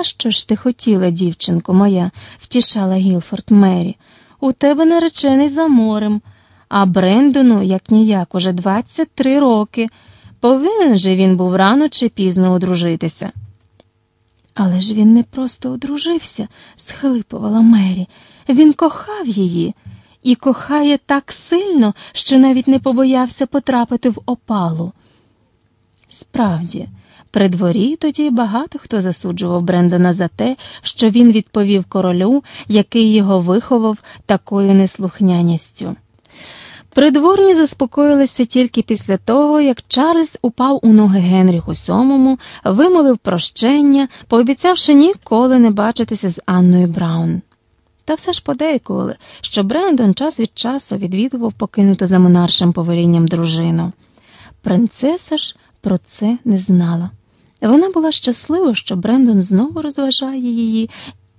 А що ж ти хотіла, дівчинко моя, втішала Гілфорд Мері. У тебе наречений за морем, а Брендону, як ніяк, уже 23 роки. Повинен же він був рано чи пізно одружитися. Але ж він не просто одружився, схлипувала Мері. Він кохав її і кохає так сильно, що навіть не побоявся потрапити в опалу. Справді, при дворі тоді багато хто засуджував Брендона за те, що він відповів королю, який його виховав такою неслухняністю. Придворні заспокоїлися тільки після того, як Чарльз упав у ноги Генріху VII, вимолив прощення, пообіцявши ніколи не бачитися з Анною Браун. Та все ж подейкували, що Брендон час від часу відвідував покинуту за монаршим повелінням дружину. Принцеса ж про це не знала. Вона була щаслива, що Брендон знову розважає її,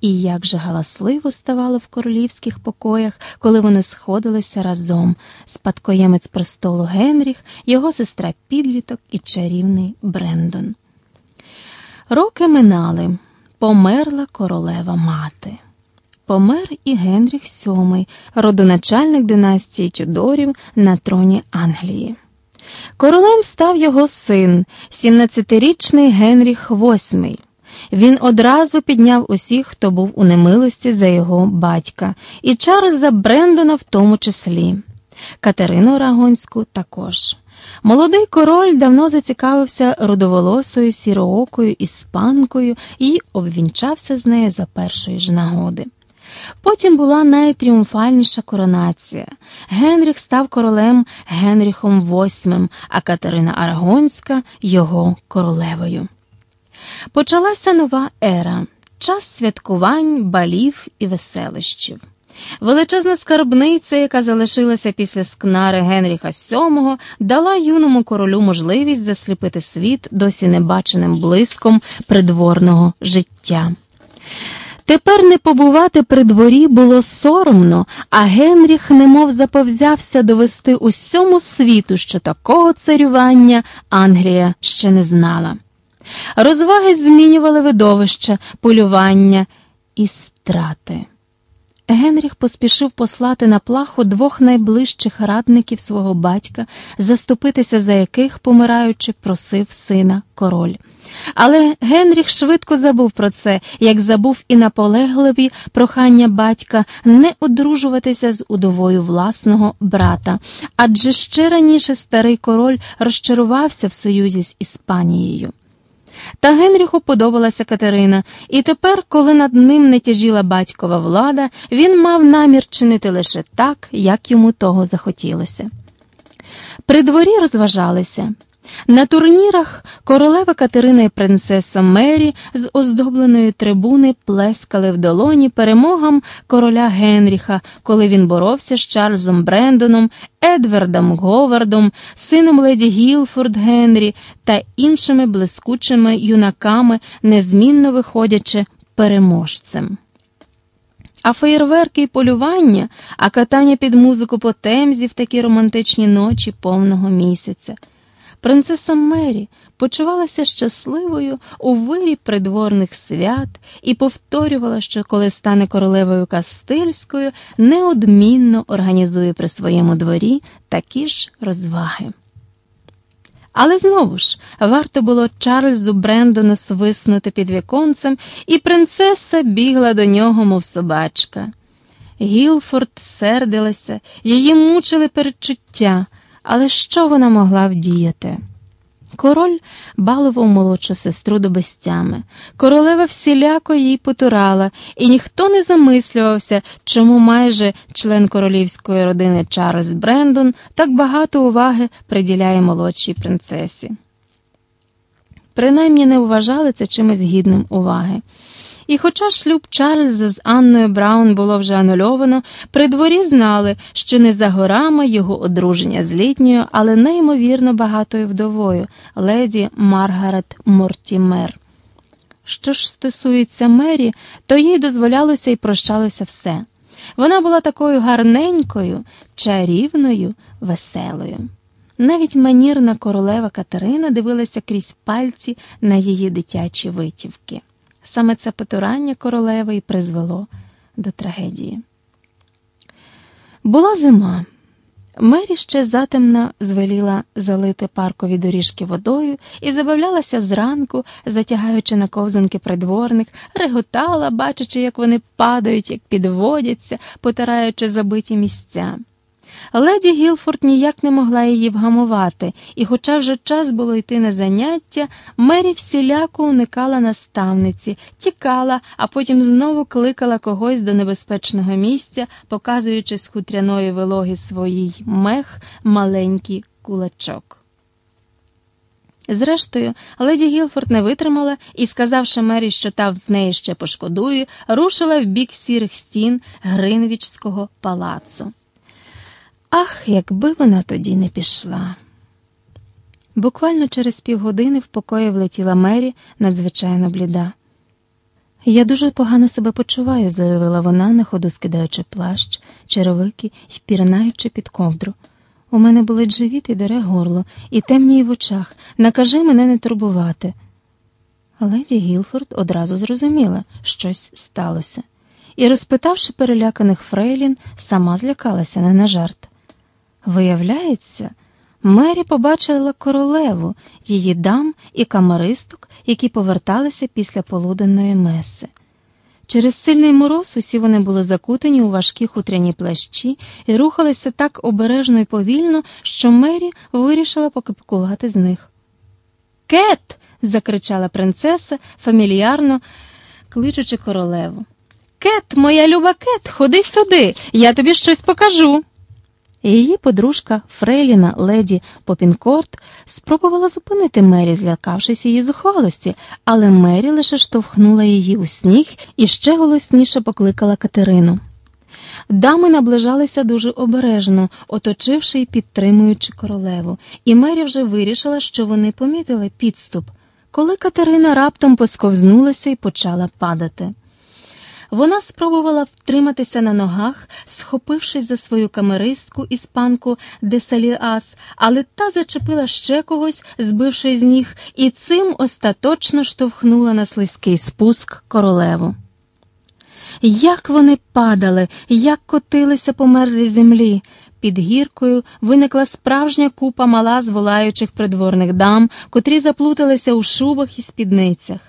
і як же галасливо ставало в королівських покоях, коли вони сходилися разом спадкоємець престолу Генріх, його сестра підліток і чарівний Брендон. Роки минали, померла королева мати. Помер і Генріх VII, родоначальник династії Тюдорів на троні Англії. Королем став його син, 17-річний Генріх VIII. Він одразу підняв усіх, хто був у немилості за його батька, і Чарльза Брендона в тому числі, Катерину Арагонську також. Молодий король давно зацікавився рудоволосою сіроокою іспанкою і обвінчався з нею за першої ж нагоди. Потім була найтріумфальніша коронація. Генріх став королем Генріхом VIII, а Катерина Арагонська його королевою. Почалася нова ера, час святкувань, балів і веселищів. Величезна скарбниця, яка залишилася після скнари Генріха VII, дала юному королю можливість засліпити світ досі небаченим блиском придворного життя. Тепер не побувати при дворі було соромно, а Генріх немов заповзявся довести усьому світу, що такого царювання Англія ще не знала. Розваги змінювали видовища, полювання і страти. Генріх поспішив послати на плаху двох найближчих радників свого батька, заступитися за яких, помираючи, просив сина король. Але Генріх швидко забув про це, як забув і наполегливі прохання батька не одружуватися з удовою власного брата, адже ще раніше старий король розчарувався в союзі з Іспанією. Та Генріху подобалася Катерина, і тепер, коли над ним не тяжіла батькова влада, він мав намір чинити лише так, як йому того захотілося. При дворі розважалися. На турнірах королева Катерина і принцеса Мері з оздобленої трибуни плескали в долоні перемогам короля Генріха, коли він боровся з Чарльзом Брендоном, Едвардом Говардом, сином леді Гілфорд Генрі та іншими блискучими юнаками, незмінно виходячи переможцем. А феєрверки і полювання, а катання під музику по темзі в такі романтичні ночі повного місяця. Принцеса Мері почувалася щасливою у вирі придворних свят і повторювала, що коли стане королевою Кастильською, неодмінно організує при своєму дворі такі ж розваги. Але знову ж варто було Чарльзу Брендону свиснути під віконцем, і принцеса бігла до нього, мов собачка. Гілфорд сердилася, її мучили передчуття. Але що вона могла вдіяти? Король балував молодшу сестру до безтями. Королева всіляко їй потурала, і ніхто не замислювався, чому майже член королівської родини Чарльз Брендон так багато уваги приділяє молодшій принцесі. Принаймні не вважали це чимось гідним уваги. І, хоча шлюб Чарльза з Анною Браун було вже анульовано, при дворі знали, що не за горами його одруження з літньою, але неймовірно багатою вдовою, леді Маргарет Мортімер. Що ж стосується Мері, то їй дозволялося і прощалося все. Вона була такою гарненькою, чарівною, веселою. Навіть манірна королева Катерина дивилася крізь пальці на її дитячі витівки. Саме це потурання королеви і призвело до трагедії. Була зима. Мері ще затемно звеліла залити паркові доріжки водою і забавлялася зранку, затягаючи на ковзанки придворних, реготала, бачачи, як вони падають, як підводяться, потираючи забиті місця. Леді Гілфорд ніяк не могла її вгамувати, і, хоча вже час було йти на заняття, Мері всіляко уникала наставниці, тікала, а потім знову кликала когось до небезпечного місця, показуючи з хутряної вилоги своїй мех маленький кулачок. Зрештою, леді Гілфорд не витримала і, сказавши Мері, що та в неї ще пошкодує, рушила в бік сірих стін Гринвічського палацу. Ах, якби вона тоді не пішла. Буквально через півгодини в покої влетіла Мері надзвичайно бліда. Я дуже погано себе почуваю, заявила вона, на ходу скидаючи плащ, черевики й пірнаючи під ковдру. У мене болить живіт і дере горло, і темніє в очах. Накажи мене не турбувати. Леді Гілфорд одразу зрозуміла, щось сталося, і, розпитавши переляканих Фрейлін, сама злякалася не на жарт. Виявляється, Мері побачила королеву, її дам і камаристок, які поверталися після полуденної меси. Через сильний мороз усі вони були закутані у важкі хутряні плащі і рухалися так обережно і повільно, що Мері вирішила покипкувати з них. Кет. закричала принцеса, фамільярно кличучи королеву. Кет, моя люба кет, ходи сюди, я тобі щось покажу. Її подружка Фрейліна леді Попінкорт спробувала зупинити Мері, злякавшись її зухвалості, але Мері лише штовхнула її у сніг і ще голосніше покликала Катерину. Дами наближалися дуже обережно, оточивши і підтримуючи королеву, і Мері вже вирішила, що вони помітили підступ, коли Катерина раптом посковзнулася і почала падати. Вона спробувала втриматися на ногах, схопившись за свою камеристку іспанку Десаліас, але та зачепила ще когось, збивши з ніг, і цим остаточно штовхнула на слизький спуск королеву. Як вони падали, як котилися по мерзлій землі. Під гіркою виникла справжня купа мала зволаючих придворних дам, котрі заплуталися у шубах і спідницях.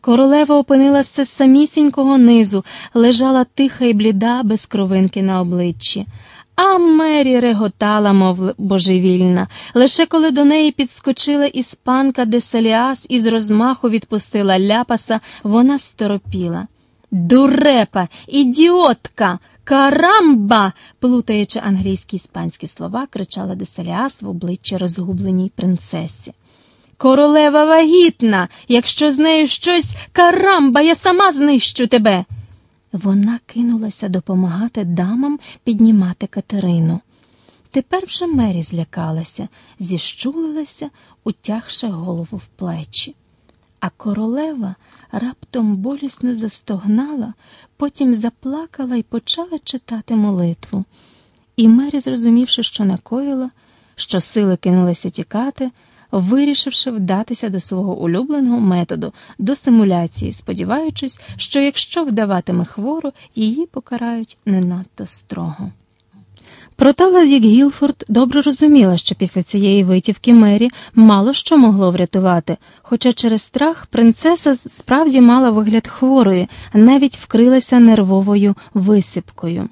Королева опинилася з самісінького низу, лежала тиха і бліда, без кровинки на обличчі. А Мері реготала, мов божевільна. Лише коли до неї підскочила іспанка Десаліас і з розмаху відпустила ляпаса, вона сторопіла. Дурепа, ідіотка, карамба. плутаючи англійські іспанські слова, кричала Десаліас в обличчі розгубленій принцесі. Королева вагітна, якщо з нею щось карамба, я сама знищу тебе. Вона кинулася допомагати дамам піднімати Катерину. Тепер вже Мері злякалася, зіщулилася, утягши голову в плечі. А королева раптом болісно застогнала, потім заплакала і почала читати молитву. І Мері, зрозумівши, що накоїла, що сили кинулися тікати, вирішивши вдатися до свого улюбленого методу, до симуляції, сподіваючись, що якщо вдаватиме хвору, її покарають не надто строго. Проте леді Гілфорд добре розуміла, що після цієї витівки Мері мало що могло врятувати, хоча через страх принцеса справді мала вигляд хворої, навіть вкрилася нервовою висипкою.